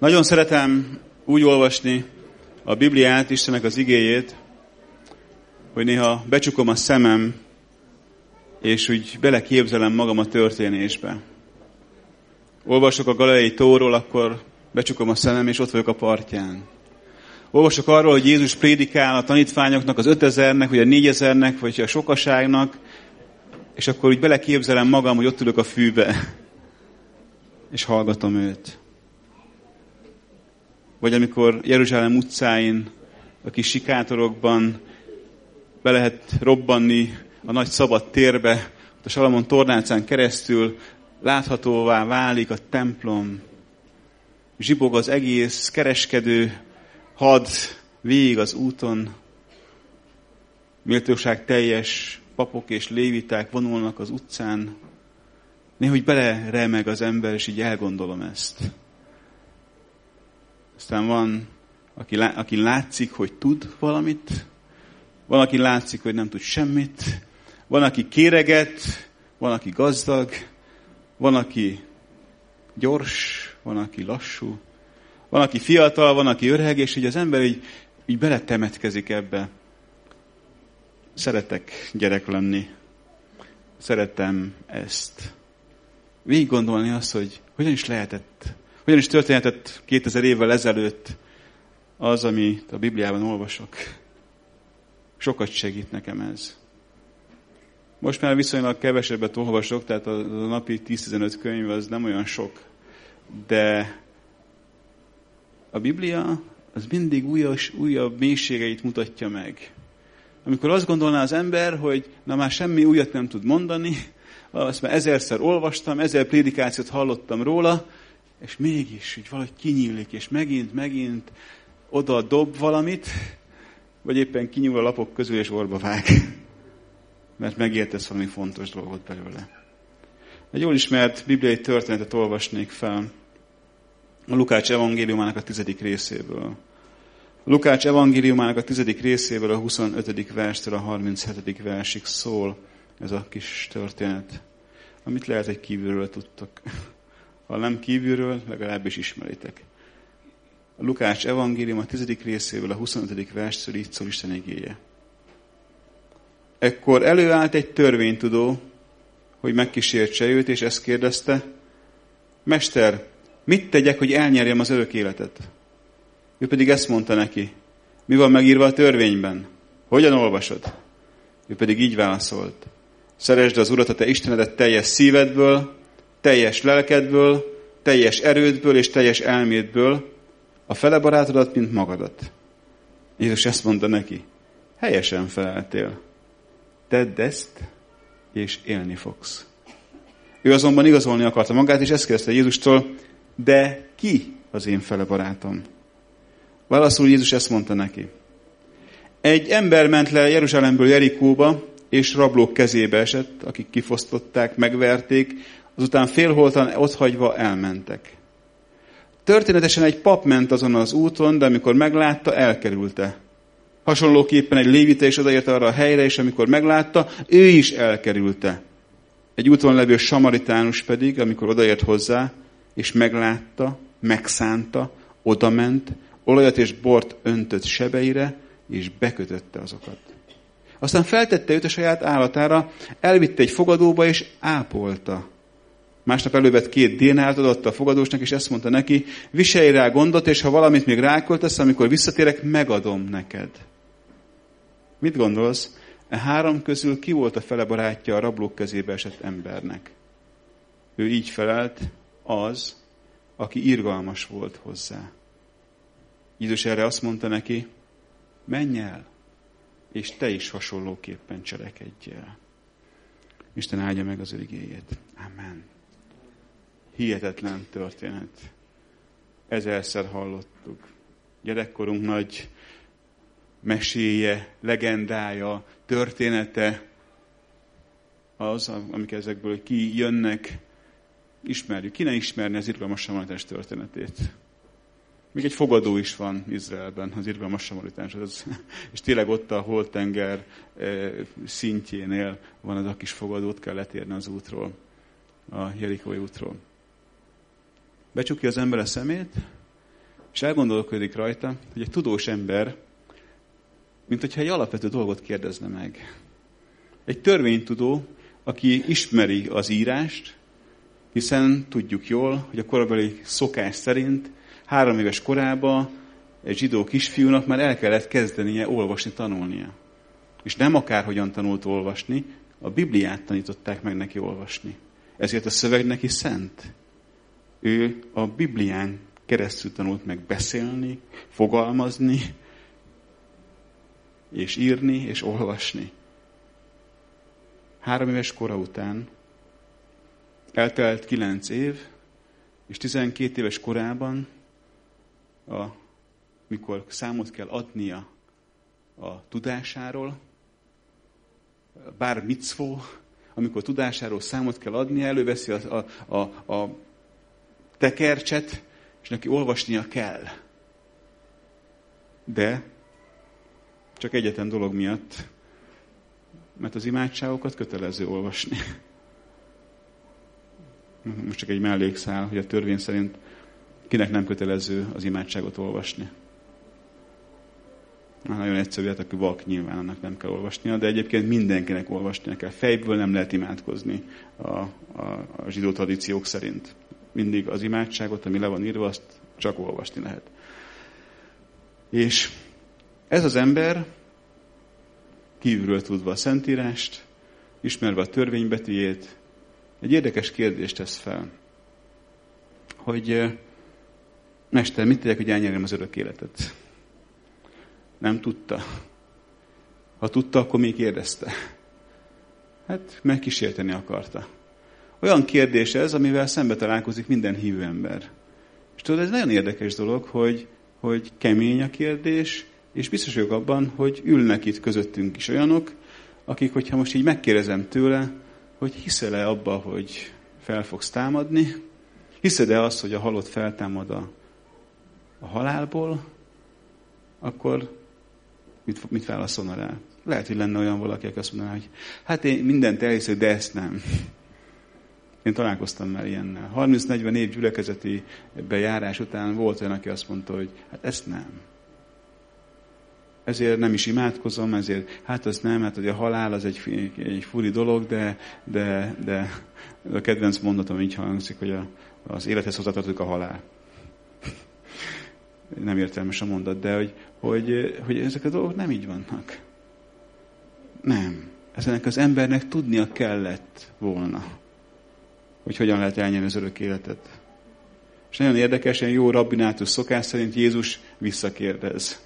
Nagyon szeretem úgy olvasni a Bibliát, Istennek az igéjét, hogy néha becsukom a szemem, és úgy beleképzelem magam a történésbe. Olvasok a Galileai tóról, akkor becsukom a szemem, és ott vagyok a partján. Olvasok arról, hogy Jézus prédikál a tanítványoknak, az ötezernek, vagy a négyezernek, vagy a sokaságnak, és akkor úgy beleképzelem magam, hogy ott ülök a fűbe, és hallgatom őt. Vagy amikor Jeruzsálem utcáin, a kis sikátorokban be lehet robbanni a nagy szabad térbe, a Salamon tornácán keresztül láthatóvá válik a templom, zsibog az egész kereskedő had végig az úton, méltóság teljes papok és léviták vonulnak az utcán, néhogy bele remeg az ember, és így elgondolom ezt. Aztán van, aki, lá, aki látszik, hogy tud valamit, van, aki látszik, hogy nem tud semmit, van, aki kéreget, van, aki gazdag, van, aki gyors, van, aki lassú, van, aki fiatal, van, aki öreg, és így az ember így, így beletemetkezik ebbe. Szeretek gyerek lenni. Szeretem ezt. Végig gondolni azt, hogy hogyan is lehetett, hogyan is történhetett 2000 évvel ezelőtt az, amit a Bibliában olvasok. Sokat segít nekem ez. Most már viszonylag kevesebbet olvasok, tehát a, napi 10-15 könyv az nem olyan sok. De a Biblia az mindig újabb, újabb mélységeit mutatja meg. Amikor azt gondolná az ember, hogy na már semmi újat nem tud mondani, azt már ezerszer olvastam, ezer prédikációt hallottam róla, és mégis így valahogy kinyílik, és megint, megint oda dob valamit, vagy éppen kinyúl a lapok közül, és orba vág. Mert megértesz valami fontos dolgot belőle. Egy jól ismert bibliai történetet olvasnék fel a Lukács evangéliumának a tizedik részéből. Lukács evangéliumának a tizedik részéből a 25. verstől a 37. versig szól ez a kis történet, amit lehet, hogy kívülről tudtok. Ha nem kívülről, legalábbis ismeritek. A Lukács evangélium a tizedik részéből a 25. verstől így szól Isten igéje. Ekkor előállt egy törvénytudó, hogy megkísértse őt, és ezt kérdezte, Mester, mit tegyek, hogy elnyerjem az örök életet? Ő pedig ezt mondta neki, mi van megírva a törvényben? Hogyan olvasod? Ő pedig így válaszolt, szeresd az Urat, a te Istenedet teljes szívedből, teljes lelkedből, teljes erődből és teljes elmédből, a fele barátodat, mint magadat. Jézus ezt mondta neki, helyesen feleltél. Tedd ezt, és élni fogsz. Ő azonban igazolni akarta magát, és ezt kérdezte Jézustól, de ki az én fele barátom? Válaszul Jézus ezt mondta neki. Egy ember ment le Jeruzsálemből Jerikóba, és rablók kezébe esett, akik kifosztották, megverték, azután félholtan otthagyva elmentek. Történetesen egy pap ment azon az úton, de amikor meglátta, elkerülte. Hasonlóképpen egy lévite is odaért arra a helyre, és amikor meglátta, ő is elkerülte. Egy úton levő samaritánus pedig, amikor odaért hozzá, és meglátta, megszánta, odament, olajat és bort öntött sebeire, és bekötötte azokat. Aztán feltette őt a saját állatára, elvitte egy fogadóba, és ápolta. Másnap elővett két dénárt, adott a fogadósnak, és ezt mondta neki, viselj rá gondot, és ha valamit még ráköltesz, amikor visszatérek, megadom neked. Mit gondolsz? E három közül ki volt a fele barátja a rablók kezébe esett embernek? Ő így felelt, az, aki irgalmas volt hozzá. Jézus erre azt mondta neki, menj el, és te is hasonlóképpen cselekedj el. Isten áldja meg az ő igéjét. Amen. Hihetetlen történet. Ezerszer hallottuk. Gyerekkorunk nagy meséje, legendája, története az, amik ezekből kijönnek, ismerjük. Ki ne ismerni az irgalmas samaritás történetét? Még egy fogadó is van Izraelben, az irgalmas samaritás. Az, és tényleg ott a holtenger e, szintjénél van az a kis fogadót, kell letérni az útról, a Jerikói útról. Becsukja az ember a szemét, És elgondolkodik rajta, hogy egy tudós ember, mint hogyha egy alapvető dolgot kérdezne meg. Egy törvénytudó, aki ismeri az írást, hiszen tudjuk jól, hogy a korabeli szokás szerint három éves korában egy zsidó kisfiúnak már el kellett kezdenie olvasni, tanulnia. És nem akárhogyan tanult olvasni, a Bibliát tanították meg neki olvasni. Ezért a szöveg neki szent. Ő a Biblián keresztül tanult meg beszélni, fogalmazni, és írni, és olvasni. Három éves kora után eltelt kilenc év, és tizenkét éves korában, a, mikor számot kell adnia a tudásáról, bár micvó, amikor tudásáról számot kell adnia, előveszi a, a, a, a tekercset, és neki olvasnia kell. De csak egyetlen dolog miatt, mert az imádságokat kötelező olvasni. Most csak egy mellékszál, hogy a törvény szerint kinek nem kötelező az imádságot olvasni. Na, nagyon egyszerű, hát aki vak nyilván annak nem kell olvasnia, de egyébként mindenkinek olvasnia kell. Fejből nem lehet imádkozni a, a, a zsidó tradíciók szerint. Mindig az imádságot, ami le van írva, azt csak olvasni lehet. És ez az ember, kívülről tudva a Szentírást, ismerve a törvénybetűjét, egy érdekes kérdést tesz fel, hogy Mester, mit tegyek, hogy elnyerjem az örök életet? Nem tudta. Ha tudta, akkor még kérdezte. Hát megkísérteni akarta. Olyan kérdés ez, amivel szembe találkozik minden hívő ember. És tudod, ez nagyon érdekes dolog, hogy, hogy kemény a kérdés, és biztos vagyok abban, hogy ülnek itt közöttünk is olyanok, akik, hogyha most így megkérdezem tőle, hogy hiszel-e abba, hogy fel fogsz támadni, hiszed-e azt, hogy a halott feltámad a, a halálból, akkor mit, mit válaszolna rá? Lehet, hogy lenne olyan valaki, aki azt mondaná, hogy hát én mindent elhiszek, de ezt nem. Én találkoztam már ilyennel. 30-40 év gyülekezeti bejárás után volt olyan, aki azt mondta, hogy hát ezt nem. Ezért nem is imádkozom, ezért, hát az nem, hát hogy a halál az egy, egy furi dolog, de, de, de a kedvenc mondatom így hangzik, hogy a, az élethez hozzátartozik a halál. nem értelmes a mondat, de hogy, hogy, hogy ezek a dolgok nem így vannak. Nem. Ezenek az embernek tudnia kellett volna hogy hogyan lehet elnyerni az örök életet. És nagyon érdekesen jó rabbinátus szokás szerint Jézus visszakérdez.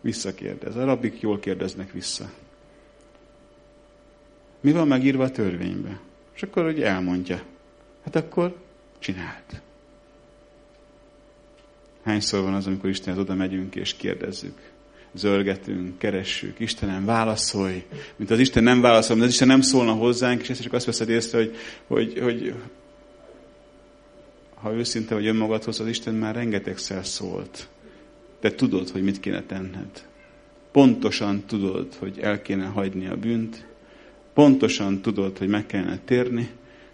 Visszakérdez. A rabbik jól kérdeznek vissza. Mi van megírva a törvénybe? És akkor hogy elmondja. Hát akkor csináld. Hányszor van az, amikor Istenhez oda megyünk és kérdezzük? Zölgetünk, keressük, Istenem, válaszolj, mint az Isten nem válaszol, mint az Isten nem szólna hozzánk, és ezt csak azt veszed észre, hogy, hogy, hogy ha őszinte vagy önmagadhoz, az Isten már rengetegszer szólt. De tudod, hogy mit kéne tenned. Pontosan tudod, hogy el kéne hagyni a bűnt, pontosan tudod, hogy meg kellene térni,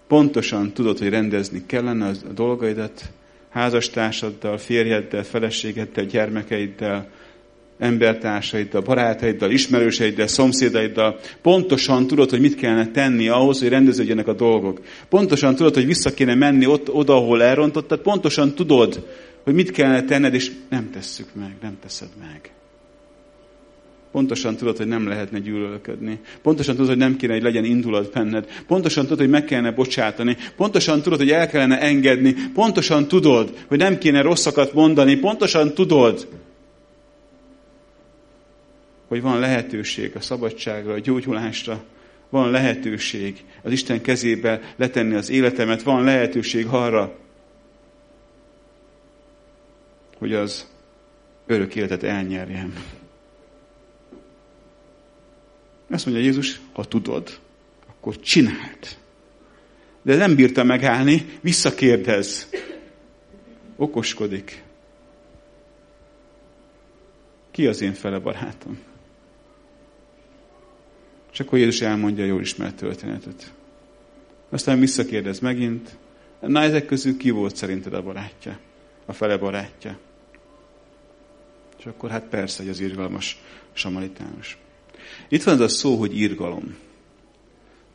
pontosan tudod, hogy rendezni kellene a dolgaidat, házastársaddal, férjeddel, feleségeddel, gyermekeiddel, embertársaiddal, barátaiddal, ismerőseiddel, szomszédaiddal. Pontosan tudod, hogy mit kellene tenni ahhoz, hogy rendeződjenek a dolgok. Pontosan tudod, hogy vissza kéne menni ott, oda, ahol elrontottad. Pontosan tudod, hogy mit kellene tenned, és nem tesszük meg, nem teszed meg. Pontosan tudod, hogy nem lehetne gyűlölködni. Pontosan tudod, hogy nem kéne, hogy legyen indulat benned. Pontosan tudod, hogy meg kellene bocsátani. Pontosan tudod, hogy el kellene engedni. Pontosan tudod, hogy nem kéne rosszakat mondani. Pontosan tudod, hogy van lehetőség a szabadságra, a gyógyulásra, van lehetőség az Isten kezébe letenni az életemet, van lehetőség arra, hogy az örök életet elnyerjem. Azt mondja Jézus, ha tudod, akkor csináld. De nem bírta megállni, visszakérdez. Okoskodik. Ki az én fele barátom? És akkor Jézus elmondja a jól ismert történetet. Aztán visszakérdez megint, na ezek közül ki volt szerinted a barátja? A fele barátja? És akkor hát persze, hogy az irgalmas samaritános. Itt van az a szó, hogy irgalom.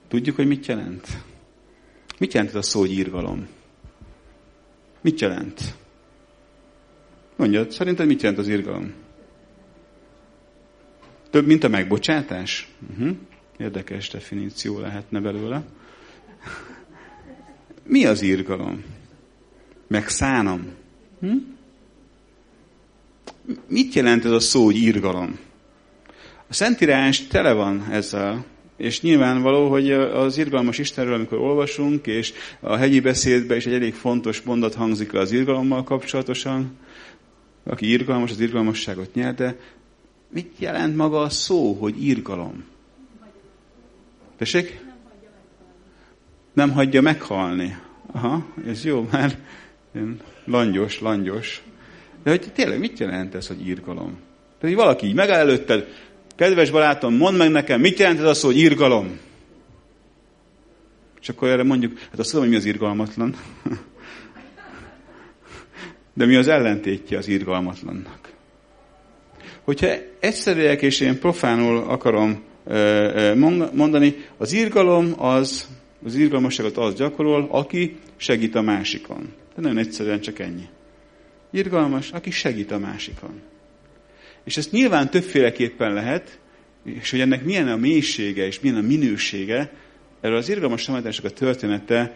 Tudjuk, hogy mit jelent? Mit jelent ez a szó, hogy irgalom? Mit jelent? Mondja, szerinted mit jelent az irgalom? Több, mint a megbocsátás? Uh-huh. Érdekes definíció lehetne belőle. Mi az irgalom? Megszánom. Hm? Mit jelent ez a szó, hogy irgalom? A Szentírás tele van ezzel, és nyilvánvaló, hogy az irgalmas Istenről, amikor olvasunk, és a hegyi beszédben is egy elég fontos mondat hangzik le az irgalommal kapcsolatosan, aki irgalmas, az irgalmasságot nyer, de mit jelent maga a szó, hogy irgalom? Tessék? Nem hagyja meghalni. Aha, ez jó, már langyos, langyos. De hogy tényleg mit jelent ez, hogy irgalom? Tehát, hogy valaki így megáll előtted, kedves barátom, mondd meg nekem, mit jelent ez az, hogy irgalom? És akkor erre mondjuk, hát azt tudom, hogy mi az irgalmatlan. De mi az ellentétje az irgalmatlannak? Hogyha egyszerűek és én profánul akarom mondani, az irgalom az, az irgalmasságot az gyakorol, aki segít a másikon. De nagyon egyszerűen csak ennyi. Irgalmas, aki segít a másikon. És ezt nyilván többféleképpen lehet, és hogy ennek milyen a mélysége és milyen a minősége, erről az irgalmas tanítványok a története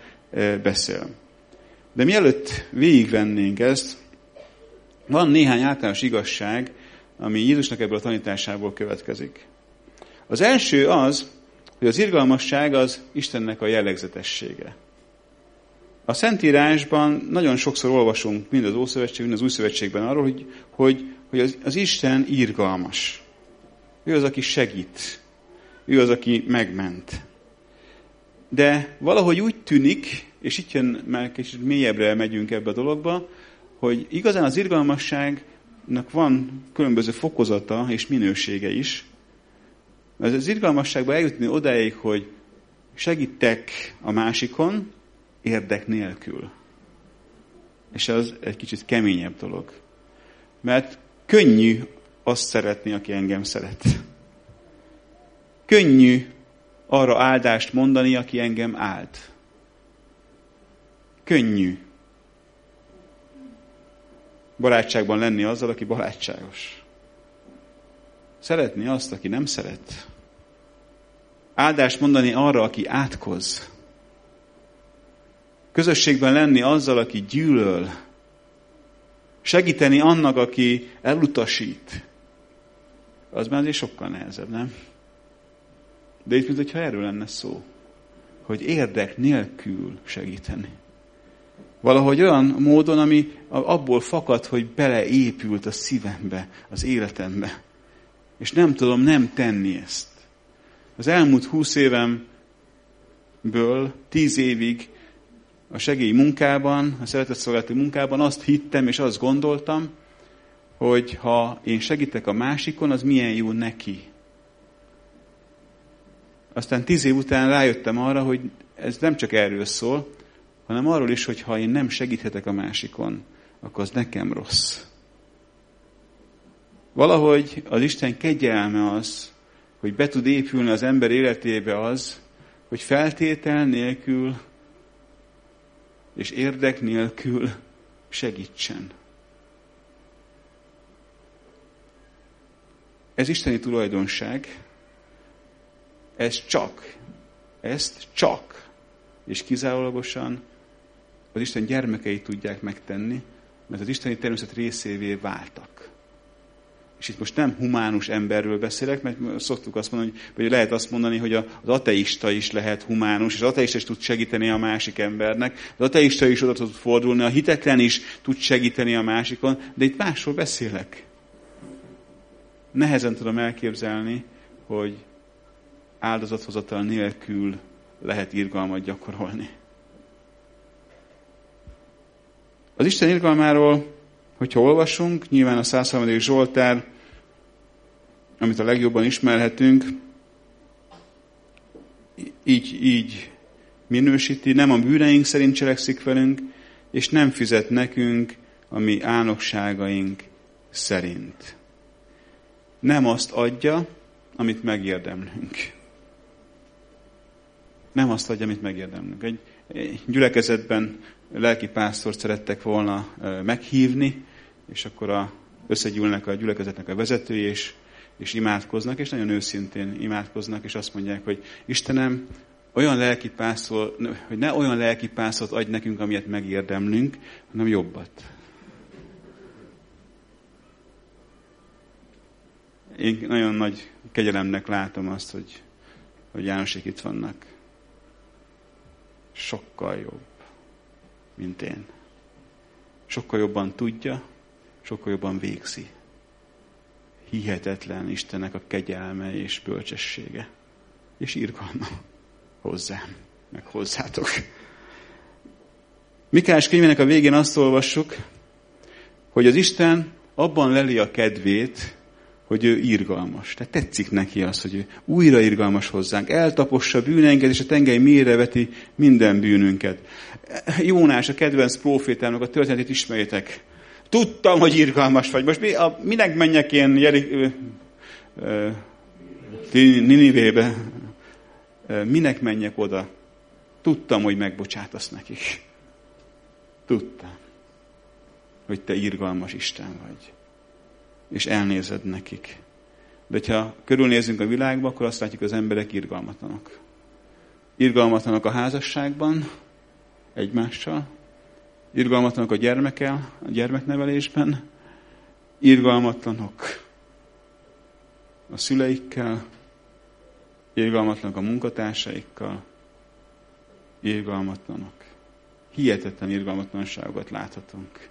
beszél. De mielőtt végigvennénk ezt, van néhány általános igazság, ami Jézusnak ebből a tanításából következik. Az első az, hogy az irgalmasság az Istennek a jellegzetessége. A Szentírásban nagyon sokszor olvasunk, mind az Ószövetségben, mind az Új Szövetségben arról, hogy, hogy, hogy az, az Isten irgalmas. Ő az, aki segít. Ő az, aki megment. De valahogy úgy tűnik, és itt jön már kicsit mélyebbre megyünk ebbe a dologba, hogy igazán az irgalmasságnak van különböző fokozata és minősége is. Mert az irgalmasságban eljutni odáig, hogy segítek a másikon, érdek nélkül. És az egy kicsit keményebb dolog. Mert könnyű azt szeretni, aki engem szeret. Könnyű arra áldást mondani, aki engem áld. Könnyű barátságban lenni azzal, aki barátságos. Szeretni azt, aki nem szeret. Áldást mondani arra, aki átkoz. Közösségben lenni azzal, aki gyűlöl. Segíteni annak, aki elutasít. Az már azért sokkal nehezebb, nem? De itt, mintha erről lenne szó. Hogy érdek nélkül segíteni. Valahogy olyan módon, ami abból fakad, hogy beleépült a szívembe, az életembe. És nem tudom nem tenni ezt. Az elmúlt húsz évemből tíz évig a segélyi munkában, a szeretetszolgálati munkában azt hittem és azt gondoltam, hogy ha én segítek a másikon, az milyen jó neki. Aztán tíz év után rájöttem arra, hogy ez nem csak erről szól, hanem arról is, hogy ha én nem segíthetek a másikon, akkor az nekem rossz. Valahogy az Isten kegyelme az, hogy be tud épülni az ember életébe az, hogy feltétel nélkül és érdek nélkül segítsen. Ez isteni tulajdonság, ez csak, ezt csak és kizárólagosan az Isten gyermekei tudják megtenni, mert az isteni természet részévé váltak. És itt most nem humánus emberről beszélek, mert szoktuk azt mondani, hogy lehet azt mondani, hogy az ateista is lehet humánus, és az ateista is tud segíteni a másik embernek, az ateista is oda tud fordulni, a hitetlen is tud segíteni a másikon, de itt másról beszélek. Nehezen tudom elképzelni, hogy áldozathozatal nélkül lehet irgalmat gyakorolni. Az Isten irgalmáról, hogyha olvasunk, nyilván a 103. Zsoltár, amit a legjobban ismerhetünk, így, így minősíti, nem a bűneink szerint cselekszik velünk, és nem fizet nekünk a mi álnokságaink szerint. nem azt adja, amit megérdemlünk. Nem azt adja, amit megérdemlünk. Egy, egy gyülekezetben lelki pásztort szerettek volna meghívni, és akkor a, összegyűlnek a gyülekezetnek a vezetői, és, és imádkoznak, és nagyon őszintén imádkoznak, és azt mondják, hogy Istenem, olyan lelki pásztor, hogy ne olyan lelki pászort adj nekünk, amilyet megérdemlünk, hanem jobbat. Én nagyon nagy kegyelemnek látom azt, hogy, hogy Jánosék itt vannak. Sokkal jobb, mint én. Sokkal jobban tudja, sokkal jobban végzi. Hihetetlen Istennek a kegyelme és bölcsessége. És irgalma hozzám, meg hozzátok. Mikás könyvének a végén azt olvassuk, hogy az Isten abban leli a kedvét, hogy ő irgalmas. Tehát tetszik neki az, hogy ő újra irgalmas hozzánk, eltapossa bűneinket, és a tengely mélyre veti minden bűnünket. Jónás, a kedvenc profétának a történetét ismerjétek. Tudtam, hogy irgalmas vagy. Most mi, a, minek menjek én Ninivébe? Minek menjek oda? Tudtam, hogy megbocsátasz nekik. Tudtam, hogy te irgalmas Isten vagy és elnézed nekik. De ha körülnézünk a világba, akkor azt látjuk, az emberek irgalmatlanok. Irgalmatlanok a házasságban, egymással, irgalmatlanok a gyermekel, a gyermeknevelésben, irgalmatlanok a szüleikkel, irgalmatlanok a munkatársaikkal, irgalmatlanok. Hihetetlen irgalmatlanságokat láthatunk.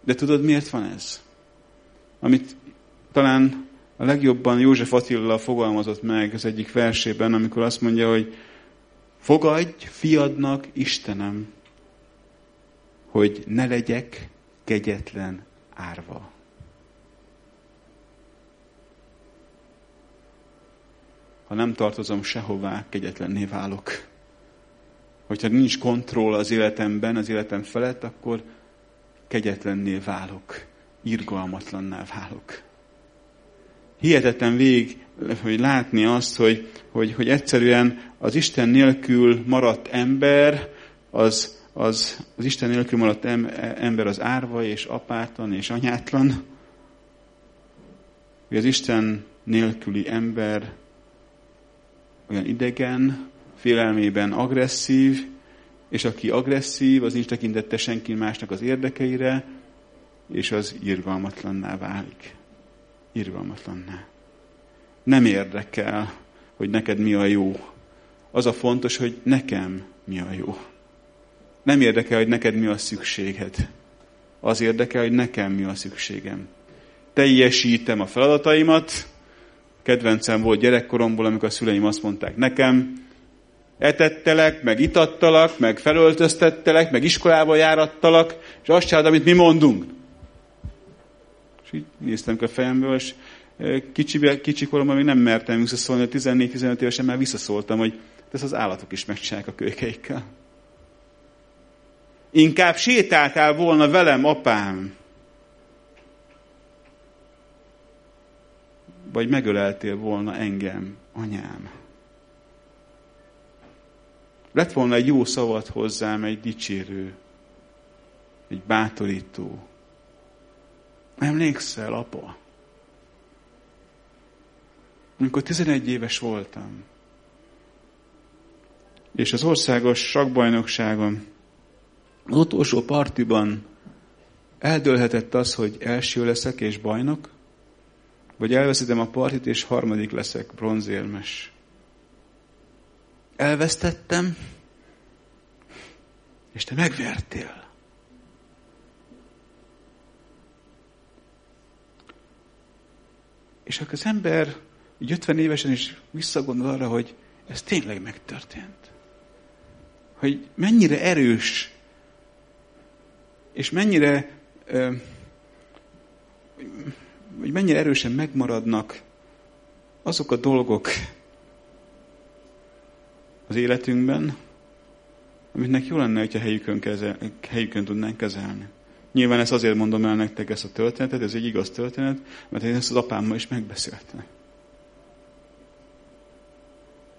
De tudod, miért van ez? Amit talán a legjobban József Attila fogalmazott meg az egyik versében, amikor azt mondja, hogy fogadj fiadnak, Istenem, hogy ne legyek kegyetlen árva. Ha nem tartozom sehová, kegyetlenné válok. Hogyha nincs kontroll az életemben, az életem felett, akkor kegyetlenné válok irgalmatlanná válok. Hihetetlen vég, hogy látni azt, hogy, hogy, hogy egyszerűen az Isten nélkül maradt ember, az, az, az Isten nélkül maradt ember az árva és apátlan és anyátlan. Hogy az Isten nélküli ember olyan idegen, félelmében agresszív, és aki agresszív, az nincs tekintette senki másnak az érdekeire, és az irgalmatlanná válik. Irgalmatlanná. Nem érdekel, hogy neked mi a jó. Az a fontos, hogy nekem mi a jó. Nem érdekel, hogy neked mi a szükséged. Az érdekel, hogy nekem mi a szükségem. Teljesítem a feladataimat. Kedvencem volt gyerekkoromból, amikor a szüleim azt mondták nekem, etettelek, meg itattalak, meg felöltöztettelek, meg iskolába járattalak, és azt csinálod, amit mi mondunk így néztem a fejemből, és kicsi, kicsi koromban még nem mertem visszaszólni, 14-15 évesen már visszaszóltam, hogy ezt az állatok is megcsinálják a kölykeikkel. Inkább sétáltál volna velem, apám. Vagy megöleltél volna engem, anyám. Lett volna egy jó szavat hozzám, egy dicsérő, egy bátorító, Emlékszel, apa? Amikor 11 éves voltam, és az országos sakbajnokságon, az utolsó partiban eldőlhetett az, hogy első leszek és bajnok, vagy elveszítem a partit, és harmadik leszek, bronzérmes. Elvesztettem, és te megvertél. És akkor az ember így 50 évesen is visszagondol arra, hogy ez tényleg megtörtént. Hogy mennyire erős, és mennyire, hogy mennyire erősen megmaradnak azok a dolgok az életünkben, amiknek jó lenne, hogyha helyükön, kezel, helyükön tudnánk kezelni. Nyilván ezt azért mondom el nektek ezt a történetet, ez egy igaz történet, mert én ezt az apámmal is megbeszéltem.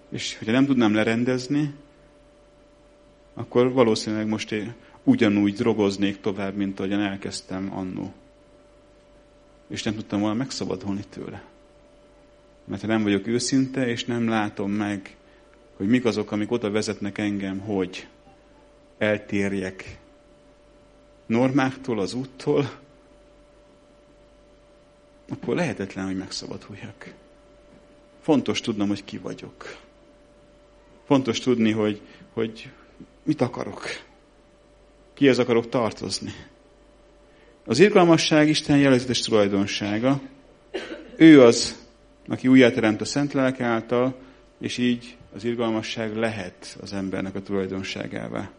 És hogyha nem tudnám lerendezni, akkor valószínűleg most én ugyanúgy drogoznék tovább, mint ahogyan elkezdtem annó. És nem tudtam volna megszabadulni tőle. Mert ha nem vagyok őszinte, és nem látom meg, hogy mik azok, amik oda vezetnek engem, hogy eltérjek normáktól, az úttól, akkor lehetetlen, hogy megszabaduljak. Fontos tudnom, hogy ki vagyok. Fontos tudni, hogy, hogy mit akarok. Kihez akarok tartozni. Az irgalmasság Isten jellegzetes tulajdonsága. Ő az, aki újjáteremt a Szent Lelk által, és így az irgalmasság lehet az embernek a tulajdonságává.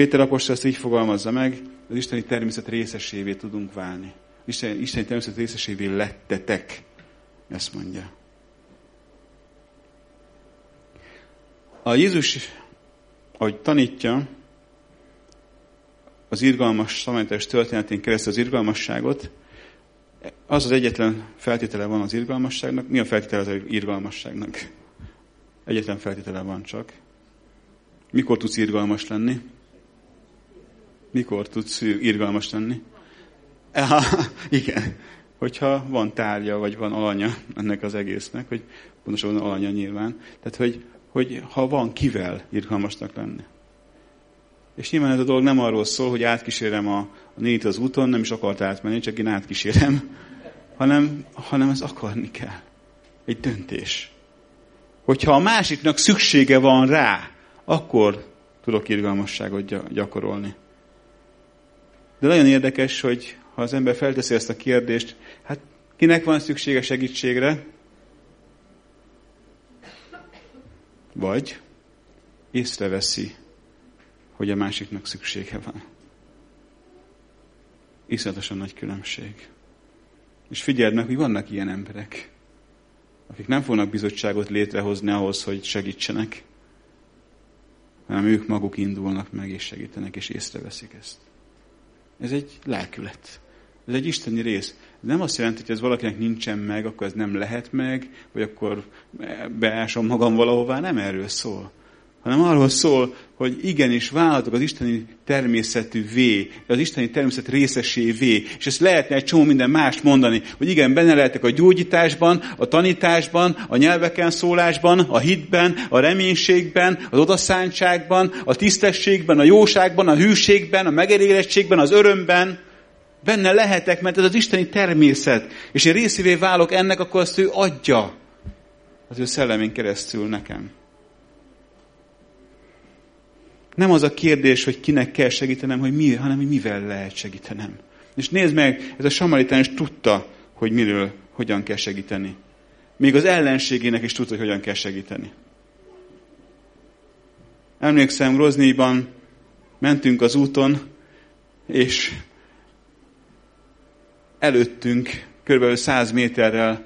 Péter apostol ezt így fogalmazza meg, az isteni természet részesévé tudunk válni. Isten, isteni természet részesévé lettetek, ezt mondja. A Jézus, ahogy tanítja, az irgalmas szamánytás történetén keresztül az irgalmasságot, az az egyetlen feltétele van az irgalmasságnak. Mi a feltétele az irgalmasságnak? Egyetlen feltétele van csak. Mikor tudsz irgalmas lenni? Mikor tudsz irgalmas lenni? Aha, igen. Hogyha van tárgya, vagy van alanya ennek az egésznek, hogy pontosan van alanya nyilván. Tehát, hogy, hogy ha van kivel irgalmasnak lenni. És nyilván ez a dolog nem arról szól, hogy átkísérem a, a nénit az úton, nem is akart átmenni, csak én átkísérem, hanem, hanem ez akarni kell. Egy döntés. Hogyha a másiknak szüksége van rá, akkor tudok irgalmasságot gyakorolni. De nagyon érdekes, hogy ha az ember felteszi ezt a kérdést, hát kinek van szüksége segítségre? Vagy észreveszi, hogy a másiknak szüksége van. Iszonyatosan nagy különbség. És figyeld meg, hogy vannak ilyen emberek, akik nem fognak bizottságot létrehozni ahhoz, hogy segítsenek, hanem ők maguk indulnak meg és segítenek, és észreveszik ezt. Ez egy lelkület. Ez egy isteni rész. Ez nem azt jelenti, hogy ez valakinek nincsen meg, akkor ez nem lehet meg, vagy akkor beásom magam valahová. Nem erről szól hanem arról szól, hogy igenis váltok az isteni természetű vé, az isteni természet részesé vé, és ezt lehetne egy csomó minden mást mondani, hogy igen, benne lehetek a gyógyításban, a tanításban, a nyelveken szólásban, a hitben, a reménységben, az odaszántságban, a tisztességben, a jóságban, a hűségben, a megelégedettségben, az örömben. Benne lehetek, mert ez az isteni természet. És én részévé válok ennek, akkor azt ő adja az ő szellemén keresztül nekem. Nem az a kérdés, hogy kinek kell segítenem, hogy mi, hanem hogy mivel lehet segítenem. És nézd meg, ez a samaritán is tudta, hogy miről, hogyan kell segíteni. Még az ellenségének is tudta, hogy hogyan kell segíteni. Emlékszem, Roznéban mentünk az úton, és előttünk kb. 100 méterrel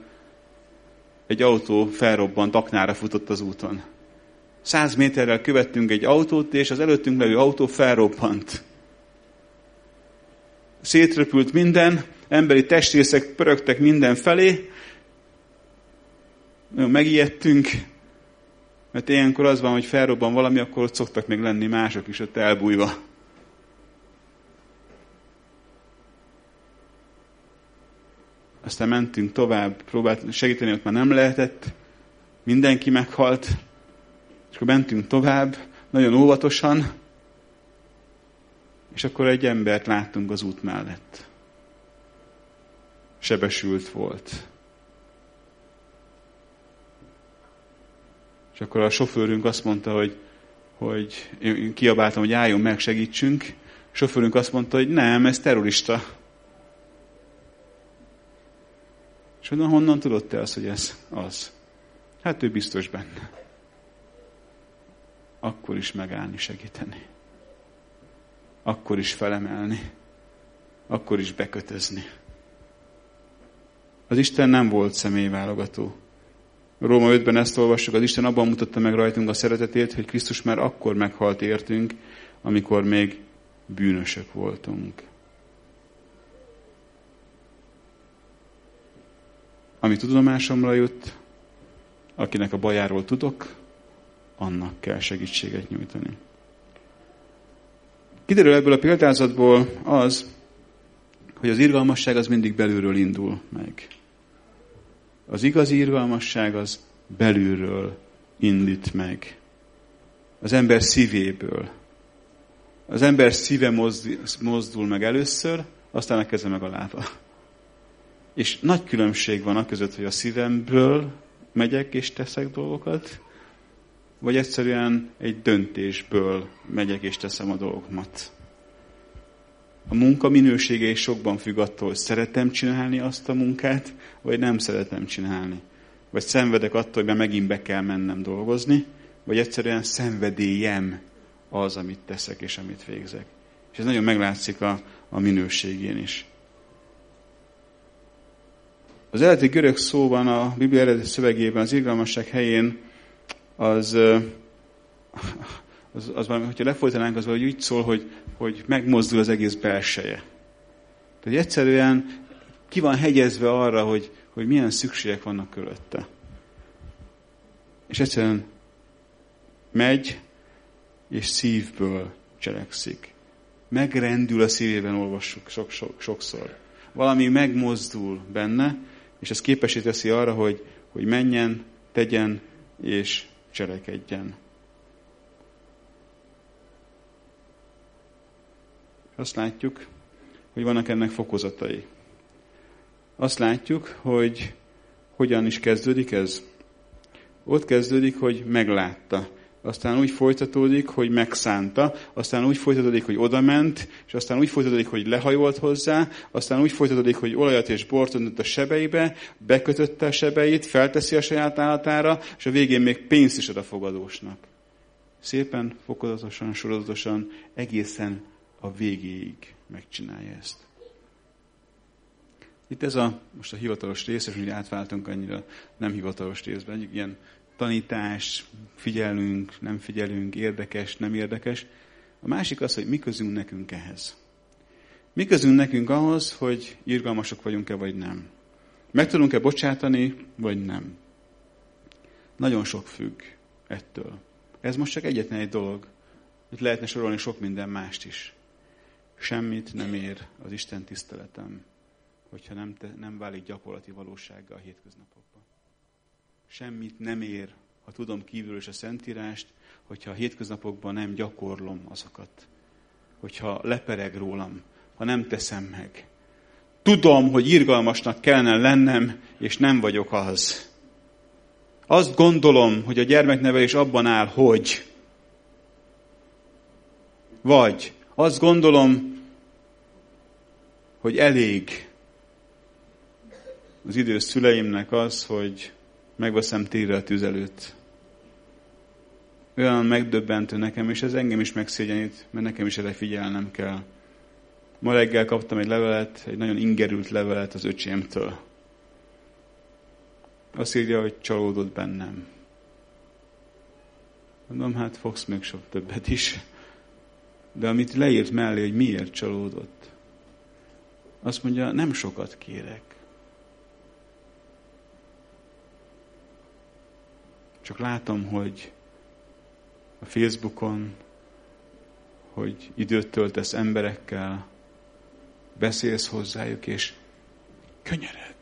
egy autó felrobbant, aknára futott az úton. Száz méterrel követtünk egy autót, és az előttünk levő autó felrobbant. Szétrepült minden, emberi testrészek pörögtek minden felé. Nagyon megijedtünk, mert ilyenkor az van, hogy felrobban valami, akkor ott szoktak még lenni mások is ott elbújva. Aztán mentünk tovább, próbált segíteni, ott már nem lehetett. Mindenki meghalt. És akkor mentünk tovább, nagyon óvatosan, és akkor egy embert láttunk az út mellett. Sebesült volt. És akkor a sofőrünk azt mondta, hogy, hogy én kiabáltam, hogy álljon meg, segítsünk. A sofőrünk azt mondta, hogy nem, ez terrorista. És onnan honnan tudott te az, hogy ez az? Hát ő biztos benne akkor is megállni, segíteni. Akkor is felemelni. Akkor is bekötözni. Az Isten nem volt személyválogató. Róma 5-ben ezt olvassuk, az Isten abban mutatta meg rajtunk a szeretetét, hogy Krisztus már akkor meghalt értünk, amikor még bűnösök voltunk. Ami tudomásomra jut, akinek a bajáról tudok, annak kell segítséget nyújtani. Kiderül ebből a példázatból az, hogy az irgalmasság az mindig belülről indul meg. Az igazi irgalmasság az belülről indít meg. Az ember szívéből. Az ember szíve mozdul meg először, aztán a keze meg a lába. És nagy különbség van a között, hogy a szívemből megyek és teszek dolgokat, vagy egyszerűen egy döntésből megyek és teszem a dolgomat. A munka minősége is sokban függ attól, hogy szeretem csinálni azt a munkát, vagy nem szeretem csinálni. Vagy szenvedek attól, hogy megint be kell mennem dolgozni, vagy egyszerűen szenvedélyem az, amit teszek és amit végzek. És ez nagyon meglátszik a, a minőségén is. Az eredeti görög szóban, a Biblia eredeti szövegében, az irgalmasság helyén az, az, az valami, hogyha lefolytanánk, az valahogy úgy szól, hogy, hogy megmozdul az egész belseje. Tehát egyszerűen ki van hegyezve arra, hogy, hogy milyen szükségek vannak körötte. És egyszerűen megy, és szívből cselekszik. Megrendül a szívében, olvassuk sok, sok, sokszor. Valami megmozdul benne, és ez képesé arra, hogy, hogy menjen, tegyen és cselekedjen. Azt látjuk, hogy vannak ennek fokozatai. Azt látjuk, hogy hogyan is kezdődik ez. Ott kezdődik, hogy meglátta aztán úgy folytatódik, hogy megszánta, aztán úgy folytatódik, hogy odament, és aztán úgy folytatódik, hogy lehajolt hozzá, aztán úgy folytatódik, hogy olajat és bort öntött a sebeibe, bekötötte a sebeit, felteszi a saját állatára, és a végén még pénzt is ad a fogadósnak. Szépen, fokozatosan, sorozatosan, egészen a végéig megcsinálja ezt. Itt ez a, most a hivatalos rész, és ugye átváltunk annyira nem hivatalos részbe, egy ilyen tanítás, figyelünk, nem figyelünk, érdekes, nem érdekes. A másik az, hogy mi közünk nekünk ehhez. Mi közünk nekünk ahhoz, hogy irgalmasok vagyunk-e, vagy nem. Meg tudunk-e bocsátani, vagy nem. Nagyon sok függ ettől. Ez most csak egyetlen egy dolog. Itt lehetne sorolni sok minden mást is. Semmit nem ér az Isten tiszteletem, hogyha nem, te, nem válik gyakorlati valósággal a hétköznapok semmit nem ér, ha tudom kívülről is a Szentírást, hogyha a hétköznapokban nem gyakorlom azokat. Hogyha lepereg rólam, ha nem teszem meg. Tudom, hogy irgalmasnak kellene lennem, és nem vagyok az. Azt gondolom, hogy a gyermeknevelés abban áll, hogy. Vagy azt gondolom, hogy elég az idős szüleimnek az, hogy megveszem térre a tüzelőt. Olyan megdöbbentő nekem, és ez engem is megszégyenít, mert nekem is erre figyelnem kell. Ma reggel kaptam egy levelet, egy nagyon ingerült levelet az öcsémtől. Azt írja, hogy csalódott bennem. Mondom, hát fogsz még sok többet is. De amit leírt mellé, hogy miért csalódott, azt mondja, nem sokat kérek. Csak látom, hogy a Facebookon, hogy időt töltesz emberekkel, beszélsz hozzájuk, és könyörög,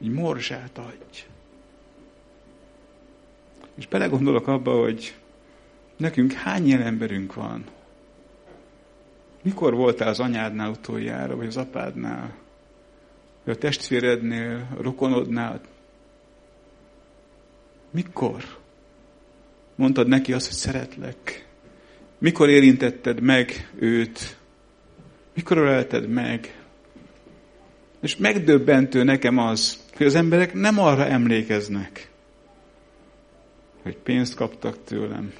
egy morzsát adj. És belegondolok abba, hogy nekünk hány ilyen emberünk van? Mikor voltál az anyádnál utoljára, vagy az apádnál? Vagy a testvérednél, a rokonodnál, mikor? Mondtad neki azt, hogy szeretlek. Mikor érintetted meg őt? Mikor ölelted meg? És megdöbbentő nekem az, hogy az emberek nem arra emlékeznek, hogy pénzt kaptak tőlem,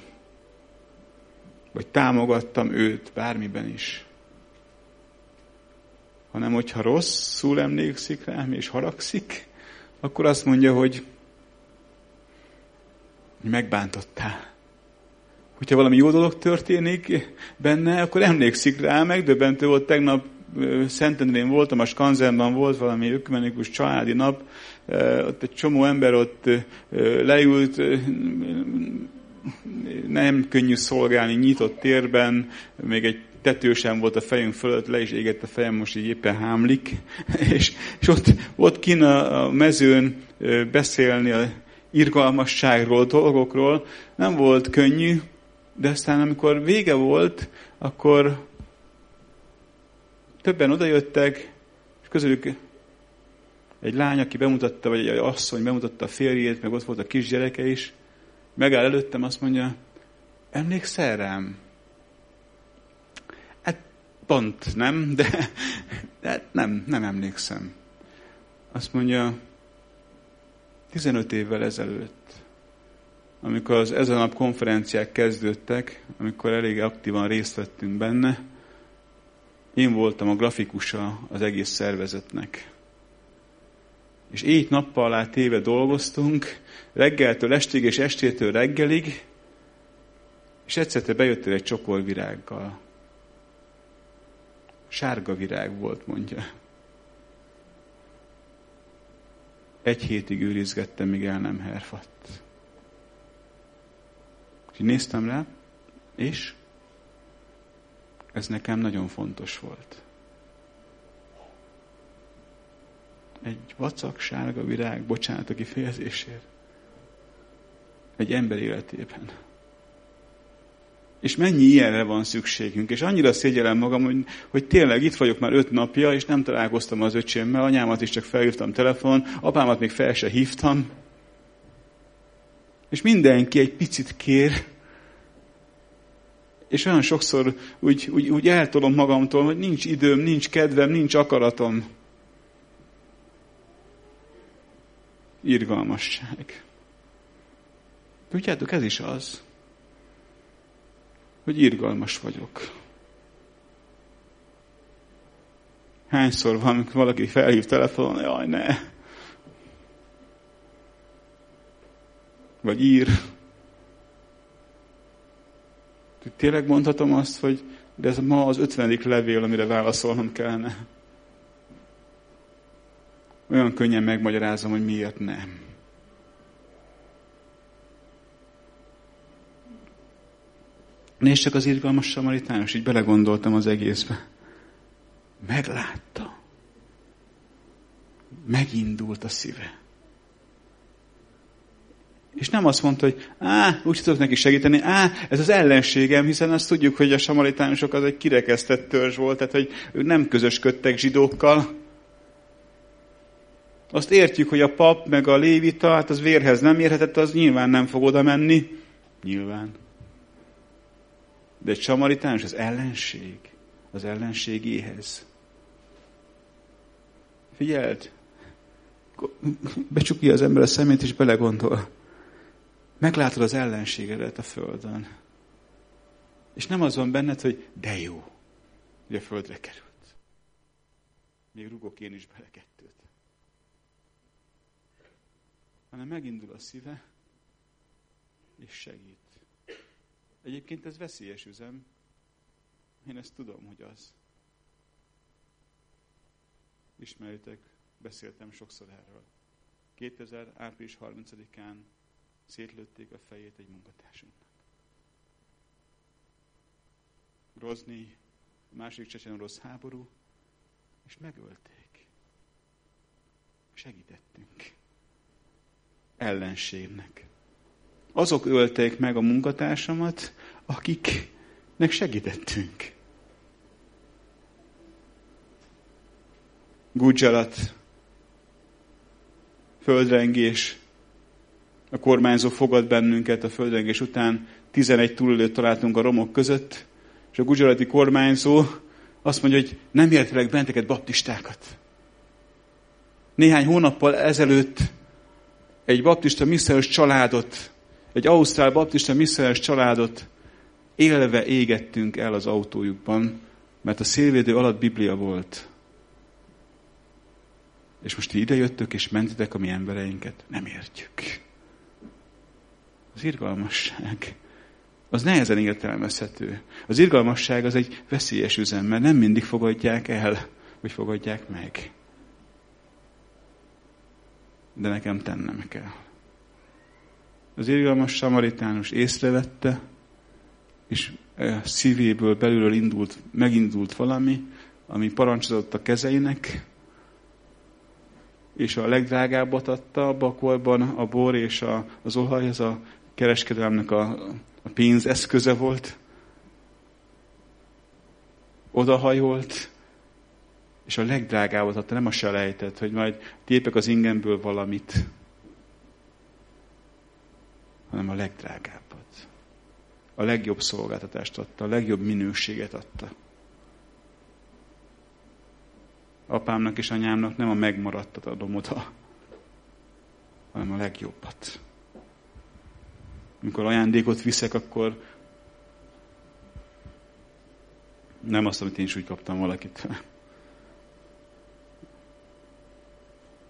vagy támogattam őt bármiben is, hanem hogyha rosszul emlékszik rám és haragszik, akkor azt mondja, hogy hogy megbántottál, hogyha valami jó dolog történik benne, akkor emlékszik rá, megdöbbentő volt tegnap Szentendrén voltam, a Skanzenban volt valami ökumenikus családi nap, ott egy csomó ember ott leült, nem könnyű szolgálni nyitott térben, még egy tetősen volt a fejünk fölött, le is égett a fejem, most így éppen hámlik, és, és ott, ott kín a, a mezőn beszélni a irgalmasságról, dolgokról, nem volt könnyű, de aztán amikor vége volt, akkor többen odajöttek, és közülük egy lány, aki bemutatta, vagy egy asszony bemutatta a férjét, meg ott volt a kisgyereke is, megáll előttem, azt mondja, emlékszel rám? Hát pont nem, de, de nem, nem emlékszem. Azt mondja, 15 évvel ezelőtt, amikor az ezen nap konferenciák kezdődtek, amikor elég aktívan részt vettünk benne, én voltam a grafikusa az egész szervezetnek. És így nappal alá téve dolgoztunk, reggeltől estig és estétől reggelig, és egyszer bejöttél egy csokor virággal. Sárga virág volt, mondja. Egy hétig őrizgettem, míg el nem herfadt. És néztem rá, és ez nekem nagyon fontos volt. Egy vacak sárga virág, bocsánat a kifejezésért. Egy ember életében. És mennyi ilyenre van szükségünk. És annyira szégyellem magam, hogy, hogy tényleg itt vagyok már öt napja, és nem találkoztam az öcsémmel, anyámat is csak felhívtam telefonon, apámat még fel se hívtam. És mindenki egy picit kér, és olyan sokszor úgy, úgy, úgy eltolom magamtól, hogy nincs időm, nincs kedvem, nincs akaratom. Irgalmasság. Tudjátok, ez is az, hogy irgalmas vagyok. Hányszor van, amikor valaki felhív telefonon, jaj, ne. Vagy ír, Tényleg mondhatom azt, hogy de ez ma az ötvenedik levél, amire válaszolnom kellene. Olyan könnyen megmagyarázom, hogy miért nem. Nézd csak az irgalmas samaritános, így belegondoltam az egészbe. Meglátta. Megindult a szíve. És nem azt mondta, hogy á, úgy tudok neki segíteni, á, ez az ellenségem, hiszen azt tudjuk, hogy a samaritánusok az egy kirekesztett törzs volt, tehát hogy ők nem közösködtek zsidókkal. Azt értjük, hogy a pap meg a lévita, hát az vérhez nem érhetett, az nyilván nem fog oda menni. Nyilván. De egy samaritánus az ellenség. Az ellenségéhez. Figyeld! Becsukja az ember a szemét, és belegondol Meglátod az ellenségedet a földön. És nem az van benned, hogy de jó, hogy a földre került. Még rugok én is bele kettőt. Hanem megindul a szíve, és segít. Egyébként ez veszélyes üzem. Én ezt tudom, hogy az. Ismeritek, beszéltem sokszor erről. 2000. április 30-án szétlőtték a fejét egy munkatársunknak. Rozni, a másik csecsen rossz háború, és megölték. Segítettünk. Ellenségnek. Azok ölték meg a munkatársamat, akiknek segítettünk. Gudzsalat, földrengés, a kormányzó fogad bennünket a földrengés után, 11 túlélőt találtunk a romok között, és a guzsarati kormányzó azt mondja, hogy nem értelek benteket baptistákat. Néhány hónappal ezelőtt egy baptista missziós családot, egy ausztrál baptista missziós családot élve égettünk el az autójukban, mert a szélvédő alatt Biblia volt. És most ti idejöttök és mentitek a mi embereinket. Nem értjük az irgalmasság. az nehezen értelmezhető. Az irgalmasság az egy veszélyes üzem, mert nem mindig fogadják el, hogy fogadják meg. De nekem tennem kell. Az irgalmas samaritánus észrevette, és szívéből belülről indult, megindult valami, ami parancsozott a kezeinek, és a legdrágábbat adta a bakolban a bor és a, az olaj, ez a kereskedelemnek a, a pénzeszköze volt. Odahajolt, és a legdrágábbat adta, nem a selejtet, hogy majd tépek az ingemből valamit, hanem a legdrágábbat. A legjobb szolgáltatást adta, a legjobb minőséget adta. Apámnak és anyámnak nem a megmaradtat adom oda, hanem a legjobbat. Amikor ajándékot viszek, akkor nem azt, amit én is úgy kaptam valakit.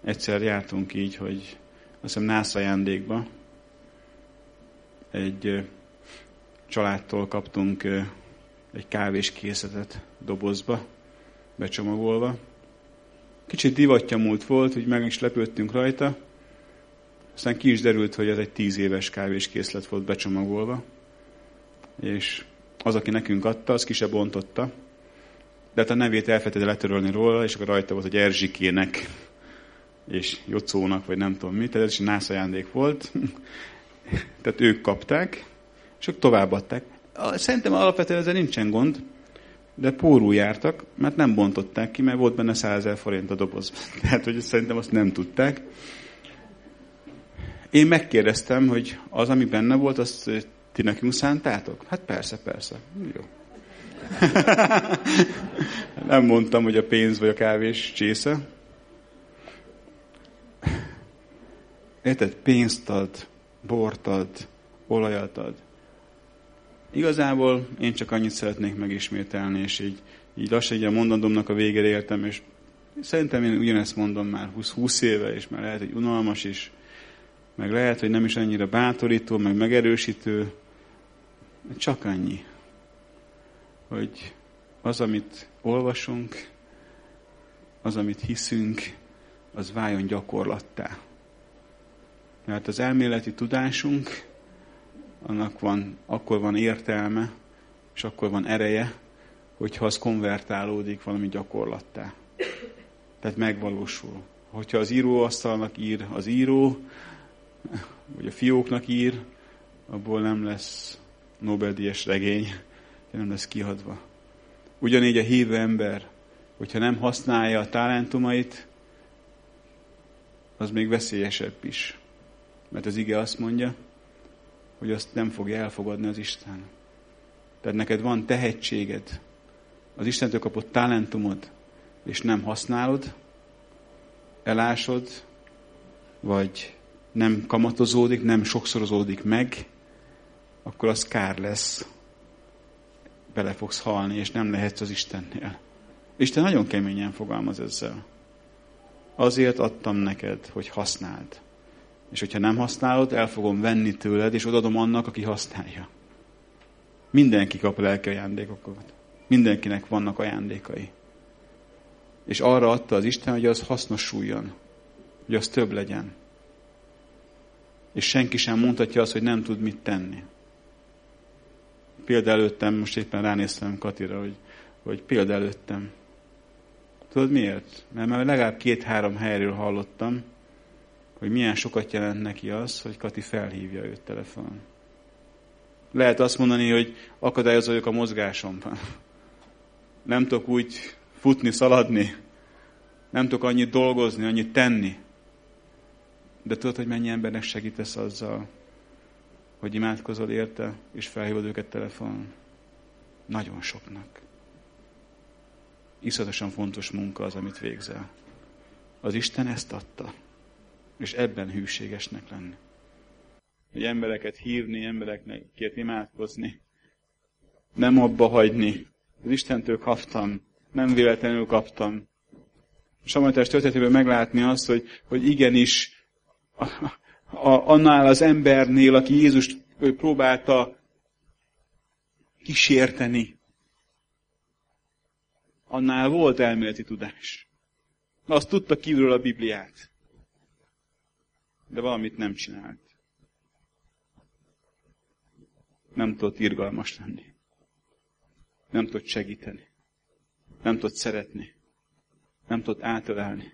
Egyszer jártunk így, hogy azt hiszem nász ajándékba egy családtól kaptunk egy kávéskészletet dobozba, becsomagolva. Kicsit divatja múlt volt, hogy meg is lepődtünk rajta, aztán ki is derült, hogy ez egy tíz éves kávéskészlet volt becsomagolva, és az, aki nekünk adta, az ki bontotta, de hát a nevét elfelejtette letörölni róla, és akkor rajta volt, hogy Erzsikének, és Jocónak, vagy nem tudom mit, tehát ez is nász volt. Tehát ők kapták, és ők továbbadták. Szerintem alapvetően ezzel nincsen gond, de pórul jártak, mert nem bontották ki, mert volt benne 100 ezer forint a dobozban. Tehát, hogy szerintem azt nem tudták. Én megkérdeztem, hogy az, ami benne volt, azt ti nekünk szántátok? Hát persze, persze. Jó. nem mondtam, hogy a pénz vagy a kávés csésze. Érted? Pénzt ad, bort ad, olajat ad. Igazából én csak annyit szeretnék megismételni, és így, így lassan így a mondandomnak a végére értem, és szerintem én ugyanezt mondom már 20-20 éve, és már lehet, hogy unalmas is, meg lehet, hogy nem is annyira bátorító, meg megerősítő, csak annyi, hogy az, amit olvasunk, az, amit hiszünk, az váljon gyakorlattá. Mert az elméleti tudásunk, annak van, akkor van értelme, és akkor van ereje, hogyha az konvertálódik valami gyakorlattá. Tehát megvalósul. Hogyha az íróasztalnak ír az író, vagy a fióknak ír, abból nem lesz Nobel-díjas regény, nem lesz kiadva. Ugyanígy a hívő ember, hogyha nem használja a talentumait, az még veszélyesebb is. Mert az ige azt mondja, hogy azt nem fogja elfogadni az Isten. Tehát neked van tehetséged, az Istentől kapott talentumod, és nem használod, elásod, vagy nem kamatozódik, nem sokszorozódik meg, akkor az kár lesz. Bele fogsz halni, és nem lehetsz az Istennél. Isten nagyon keményen fogalmaz ezzel. Azért adtam neked, hogy használd. És hogyha nem használod, el fogom venni tőled, és odadom annak, aki használja. Mindenki kap lelki ajándékokat. Mindenkinek vannak ajándékai. És arra adta az Isten, hogy az hasznosuljon. Hogy az több legyen. És senki sem mondhatja azt, hogy nem tud mit tenni. Példa előttem, most éppen ránéztem Katira, hogy, hogy példa előttem. Tudod miért? Mert már legalább két-három helyről hallottam, hogy milyen sokat jelent neki az, hogy Kati felhívja őt telefonon. Lehet azt mondani, hogy akadályozójuk a mozgásomban. Nem tudok úgy futni, szaladni. Nem tudok annyit dolgozni, annyit tenni. De tudod, hogy mennyi embernek segítesz azzal, hogy imádkozol érte, és felhívod őket telefonon? Nagyon soknak. Iszatosan fontos munka az, amit végzel. Az Isten ezt adta és ebben hűségesnek lenni. Hogy embereket hívni, embereknek imádkozni, nem abba hagyni. Az Istentől kaptam, nem véletlenül kaptam. Samatás történetében meglátni azt, hogy, hogy igenis a, a, annál az embernél, aki Jézust próbálta kísérteni. Annál volt elméleti tudás. Azt tudta kívülről a Bibliát. De valamit nem csinált. Nem tudott irgalmas lenni. Nem tudott segíteni. Nem tudott szeretni. Nem tudott átölelni.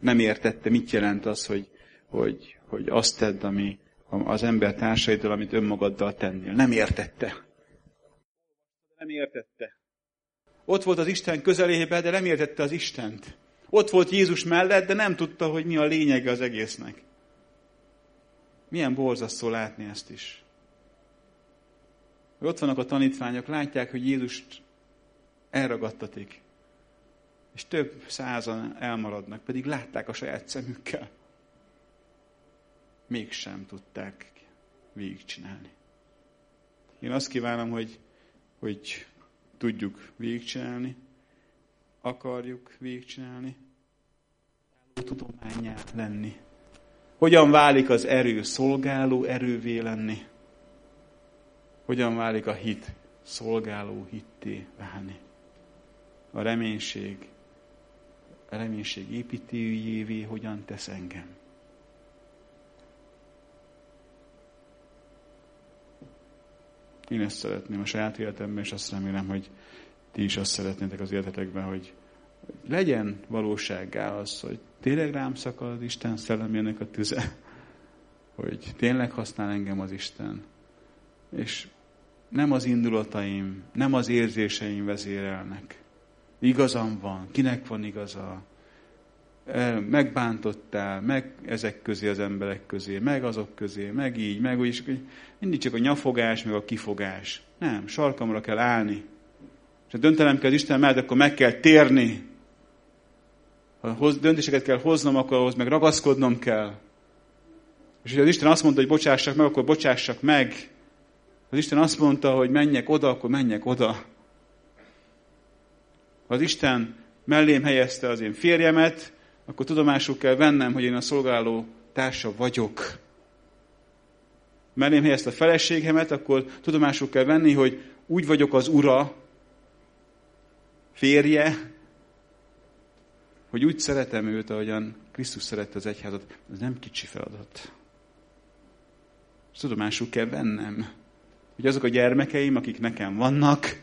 Nem értette, mit jelent az, hogy, hogy, hogy azt tedd, ami az ember társaiddal, amit önmagaddal tennél. Nem értette. Nem értette. Ott volt az Isten közelében, de nem értette az Istent. Ott volt Jézus mellett, de nem tudta, hogy mi a lényege az egésznek. Milyen borzasztó látni ezt is. Ott vannak a tanítványok, látják, hogy Jézust elragadtatik. És több százan elmaradnak, pedig látták a saját szemükkel. Mégsem tudták végigcsinálni. Én azt kívánom, hogy, hogy tudjuk végigcsinálni, akarjuk végigcsinálni, tudományá lenni. Hogyan válik az erő szolgáló erővé lenni? Hogyan válik a hit szolgáló hitté válni? A reménység, a reménység építőjévé hogyan tesz engem? Én ezt szeretném a saját életemben, és azt remélem, hogy ti is azt szeretnétek az életetekben, hogy legyen valósággá az, hogy tényleg rám szakad az Isten szellemének a tüze, hogy tényleg használ engem az Isten, és nem az indulataim, nem az érzéseim vezérelnek. Igazam van, kinek van igaza, megbántottál, meg ezek közé az emberek közé, meg azok közé, meg így, meg úgy, és mindig csak a nyafogás, meg a kifogás. Nem, sarkamra kell állni. És ha döntenem kell az Isten mellett, akkor meg kell térni. Ha döntéseket kell hoznom, akkor ahhoz meg ragaszkodnom kell. És hogyha az Isten azt mondta, hogy bocsássak meg, akkor bocsássak meg. Az Isten azt mondta, hogy menjek oda, akkor menjek oda. Ha az Isten mellém helyezte az én férjemet, akkor tudomásul kell vennem, hogy én a szolgáló társa vagyok. Mellém helyezte a feleségemet, akkor tudomásul kell venni, hogy úgy vagyok az ura, férje, hogy úgy szeretem őt, ahogyan Krisztus szerette az egyházat. Ez nem kicsi feladat. És tudomásul kell vennem, hogy azok a gyermekeim, akik nekem vannak,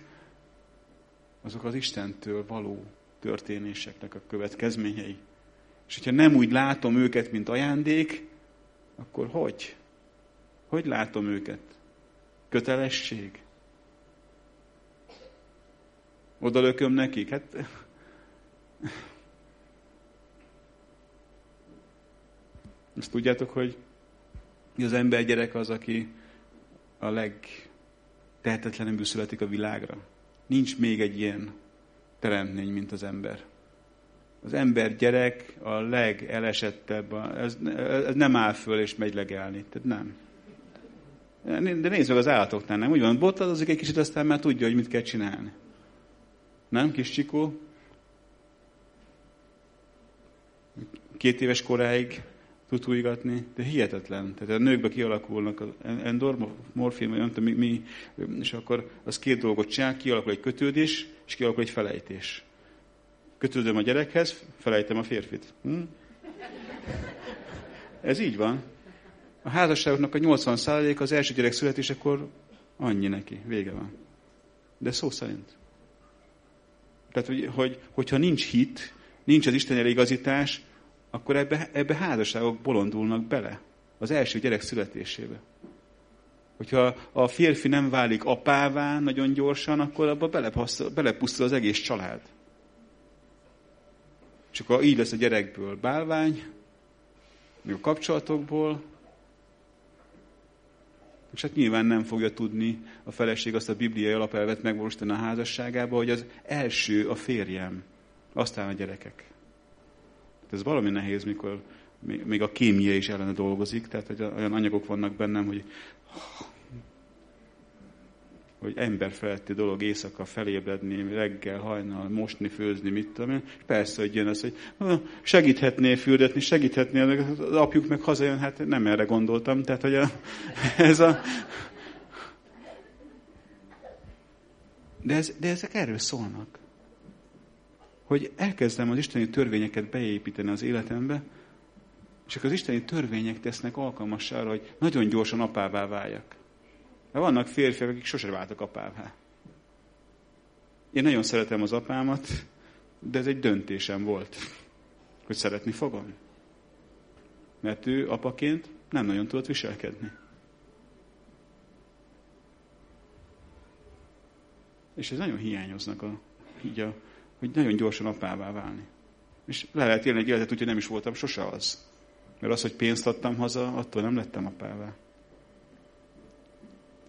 azok az Istentől való történéseknek a következményei. És hogyha nem úgy látom őket, mint ajándék, akkor hogy? Hogy látom őket? Kötelesség? Oda lököm nekik? Hát... Azt tudjátok, hogy az ember gyerek az, aki a legtehetetlenebbül születik a világra. Nincs még egy ilyen teremtmény, mint az ember. Az ember gyerek a legelesettebb, ez, ez nem áll föl és megy legelni. Tehát nem. De nézd meg az állatoknál, nem? Úgy van, bottadozik egy kicsit, aztán már tudja, hogy mit kell csinálni. Nem, kis csikó? Két éves koráig tutújgatni, de hihetetlen. Tehát a nőkbe kialakulnak az endormorfin, vagy nem tudom mi, és akkor az két dolgot csinál, kialakul egy kötődés, és kialakul egy felejtés. Kötődöm a gyerekhez, felejtem a férfit. Hm? Ez így van. A házasságoknak a 80% az első gyerek születésekor annyi neki, vége van. De szó szerint. Tehát, hogy, hogy, hogyha nincs hit, nincs az Isten igazítás, akkor ebbe, ebbe házasságok bolondulnak bele. Az első gyerek születésébe. Hogyha a férfi nem válik apává nagyon gyorsan, akkor abba belepusztul az egész család. És akkor így lesz a gyerekből bálvány, még a kapcsolatokból, és hát nyilván nem fogja tudni a feleség azt a bibliai alapelvet megvalósítani a házasságába, hogy az első a férjem, aztán a gyerekek. Ez valami nehéz, mikor még a kémia is ellene dolgozik, tehát hogy olyan anyagok vannak bennem, hogy hogy emberfeletti dolog éjszaka felébredni, reggel, hajnal, mosni, főzni, mit tudom én. És persze, hogy jön az, hogy segíthetné fürdetni, segíthetné, az apjuk meg hazajön, hát nem erre gondoltam. Tehát, hogy a, ez a... De, ez, de ezek erről szólnak. Hogy elkezdem az isteni törvényeket beépíteni az életembe, akkor az isteni törvények tesznek alkalmassá hogy nagyon gyorsan apává váljak. Mert vannak férfiak, akik sose váltak apává. Én nagyon szeretem az apámat, de ez egy döntésem volt, hogy szeretni fogom. Mert ő apaként nem nagyon tudott viselkedni. És ez nagyon hiányoznak, a, így a, hogy nagyon gyorsan apává válni. És le lehet élni egy életet, úgyhogy nem is voltam sose az. Mert az, hogy pénzt adtam haza, attól nem lettem apává.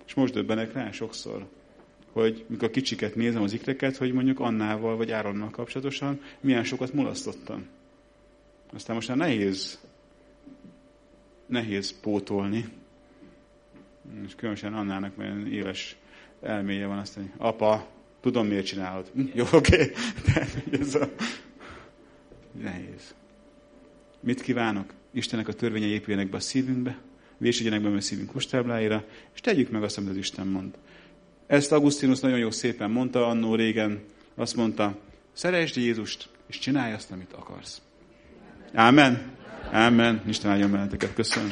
És most döbbenek rá sokszor, hogy mikor kicsiket nézem az ikreket, hogy mondjuk Annával vagy Áronnal kapcsolatosan milyen sokat mulasztottam. Aztán most már nehéz, nehéz pótolni. És különösen Annának mert éles elméje van azt, hogy apa, tudom miért csinálod. Hm, jó, oké. Okay. ez a... Nehéz. Mit kívánok? Istennek a törvénye épüljenek be a szívünkbe, vésegyenek be a szívünk kustábláira, és tegyük meg azt, amit az Isten mond. Ezt Augustinus nagyon jó szépen mondta annó régen, azt mondta, szeresd Jézust, és csinálj azt, amit akarsz. Ámen. Ámen. Isten áldjon benneteket. Köszönöm.